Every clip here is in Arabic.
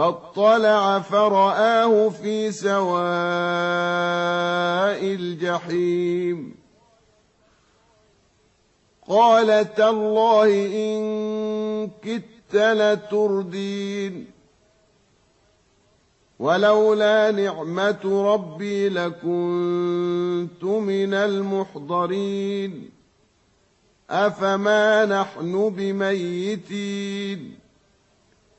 فاطلع فرآه في سواء الجحيم. قال تالله إن كدت لتردين. ولولا نعمة ربي لكنت من المحضرين. أفما نحن بميتين؟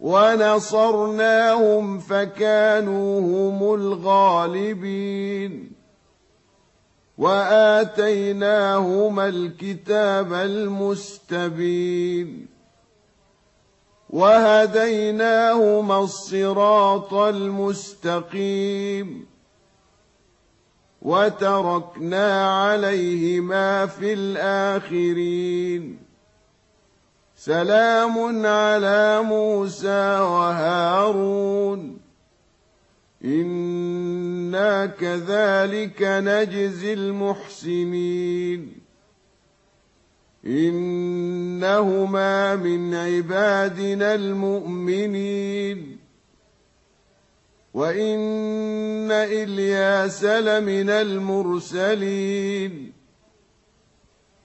ونصرناهم فكانوا هم الغالبين. وآتيناهما الكتاب المستبين. وهديناهما الصراط المستقيم. وتركنا عليهما في الآخرين. سلام على موسى وهارون. إنا كذلك نجزي المحسنين. إنهما من عبادنا المؤمنين. وإن إلياس لمن المرسلين.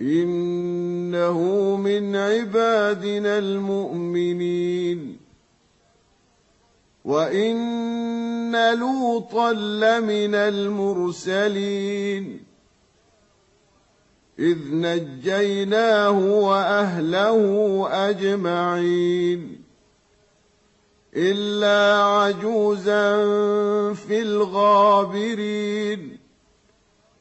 إنه من عبادنا المؤمنين. وإن لوطا لمن المرسلين. إذ نجيناه وأهله أجمعين. إلا عجوزا في الغابرين.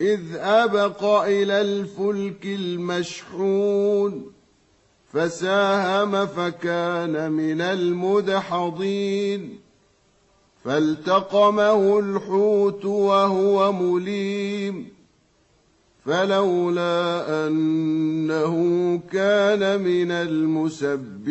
إذ أبق إلى الفلك المشحون فساهم فكان من المدحضين. فالتقمه الحوت وهو مليم فلولا أنه كان من المسبحين.